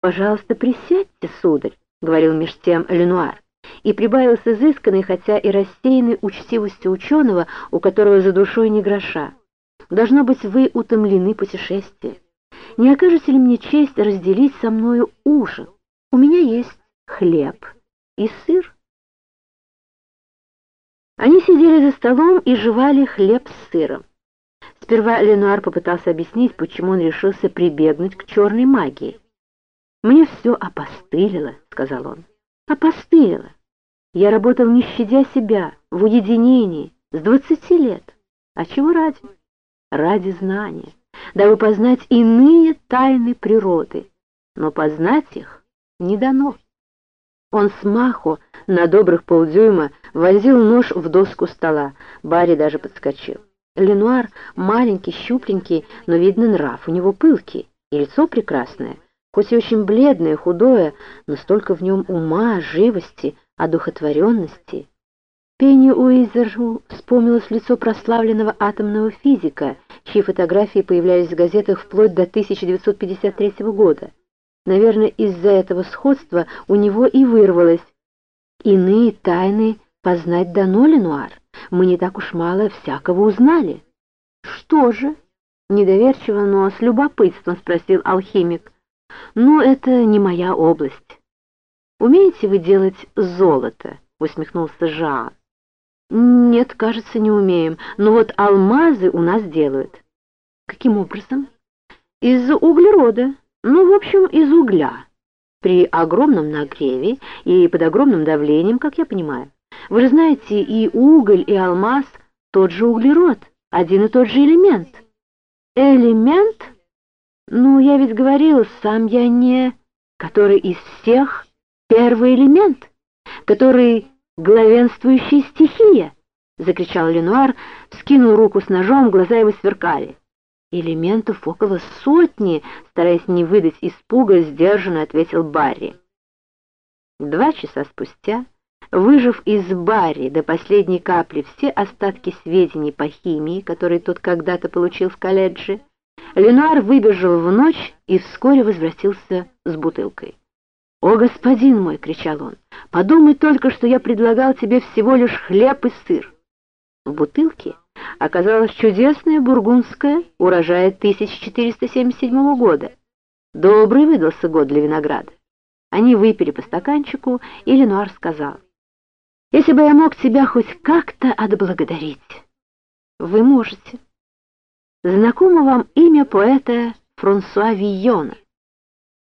«Пожалуйста, присядьте, сударь», — говорил меж тем Ленуар, и прибавил с изысканной, хотя и рассеянной учтивостью ученого, у которого за душой не гроша. «Должно быть, вы утомлены путешествием. Не окажете ли мне честь разделить со мною ужин? У меня есть хлеб и сыр». Они сидели за столом и жевали хлеб с сыром. Сперва Ленуар попытался объяснить, почему он решился прибегнуть к черной магии. «Мне все опостылило», — сказал он. «Опостылило. Я работал не щадя себя, в уединении, с двадцати лет. А чего ради? Ради знания, дабы познать иные тайны природы. Но познать их не дано». Он смаху на добрых полдюйма возил нож в доску стола. Барри даже подскочил. Ленуар маленький, щупленький, но, видно, нрав у него пылкий, и лицо прекрасное — Хоть и очень бледное, худое, но столько в нем ума, живости, одухотворенности. Пенни Уизеру вспомнилось лицо прославленного атомного физика, чьи фотографии появлялись в газетах вплоть до 1953 года. Наверное, из-за этого сходства у него и вырвалось. Иные тайны познать дано, Ленуар. Мы не так уж мало всякого узнали. Что же? Недоверчиво, но с любопытством спросил алхимик. «Ну, это не моя область». «Умеете вы делать золото?» — усмехнулся Жан. «Нет, кажется, не умеем, но вот алмазы у нас делают». «Каким образом?» «Из углерода, ну, в общем, из угля. При огромном нагреве и под огромным давлением, как я понимаю. Вы же знаете, и уголь, и алмаз — тот же углерод, один и тот же элемент». «Элемент?» Ну, я ведь говорил, сам я не... Который из всех первый элемент, который главенствующая стихия, закричал Ленуар, вскинул руку с ножом, глаза его сверкали. Элементов около сотни, стараясь не выдать испуга, сдержанно ответил Барри. Два часа спустя, выжив из Барри до последней капли все остатки сведений по химии, которые тот когда-то получил в колледже, Ленуар выбежал в ночь и вскоре возвратился с бутылкой. «О, господин мой!» — кричал он. «Подумай только, что я предлагал тебе всего лишь хлеб и сыр». В бутылке оказалась чудесная бургундская урожая 1477 года. Добрый выдался год для винограда. Они выпили по стаканчику, и Ленуар сказал, «Если бы я мог тебя хоть как-то отблагодарить, вы можете». Знакомо вам имя поэта Франсуа Вийона?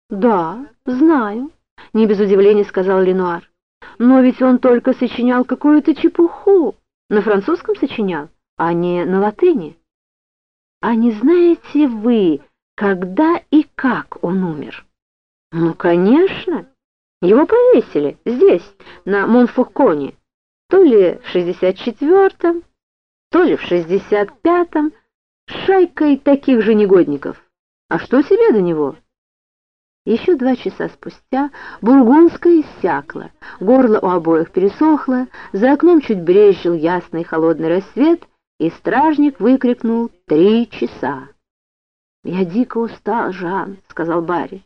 Да, знаю, не без удивления сказал Ленуар. Но ведь он только сочинял какую-то чепуху. На французском сочинял, а не на латыни. А не знаете вы, когда и как он умер? Ну, конечно. Его повесили здесь, на Монфуконе, то ли в 64-м, то ли в 65-м, шайкой таких же негодников. А что себе до него? Еще два часа спустя бургундская иссякла, горло у обоих пересохло, за окном чуть брезжил ясный холодный рассвет, и стражник выкрикнул «Три часа!» «Я дико устал, Жан», — сказал Барри.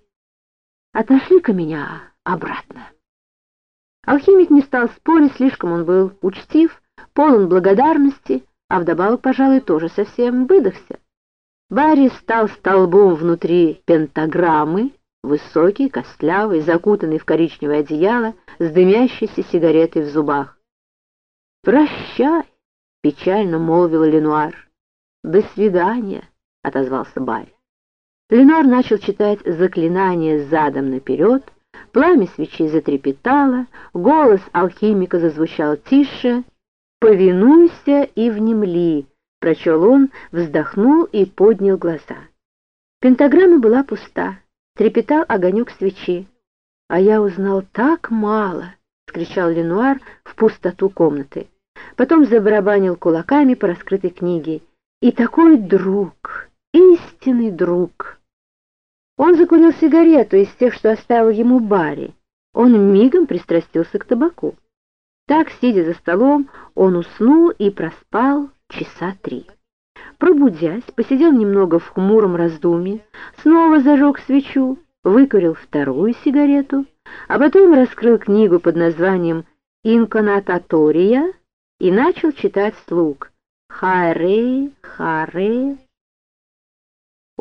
«Отошли-ка меня обратно». Алхимик не стал спорить, слишком он был учтив, полон благодарности, а вдобавок, пожалуй, тоже совсем выдохся. Барри стал столбом внутри пентаграммы, высокий, костлявый, закутанный в коричневое одеяло, с дымящейся сигаретой в зубах. «Прощай!» — печально молвил Ленуар. «До свидания!» — отозвался Барри. Ленуар начал читать заклинание задом наперед, пламя свечей затрепетало, голос алхимика зазвучал тише — «Повинуйся и внемли», — прочел он, вздохнул и поднял глаза. Пентаграмма была пуста, трепетал огонек свечи. «А я узнал так мало!» — скричал Ленуар в пустоту комнаты. Потом забарабанил кулаками по раскрытой книге. «И такой друг, истинный друг!» Он закурил сигарету из тех, что оставил ему Барри. Он мигом пристрастился к табаку. Так, сидя за столом, он уснул и проспал часа три. Пробудясь, посидел немного в хмуром раздумье, снова зажег свечу выкурил вторую сигарету, а потом раскрыл книгу под названием «Инконататория» и начал читать слуг «Харе, харе,